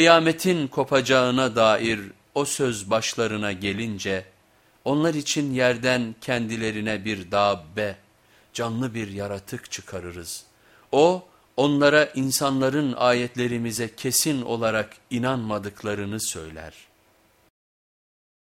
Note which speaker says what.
Speaker 1: Kıyametin kopacağına dair o söz başlarına gelince, onlar için yerden kendilerine bir dabbe, canlı bir yaratık çıkarırız. O, onlara insanların ayetlerimize kesin olarak inanmadıklarını söyler.''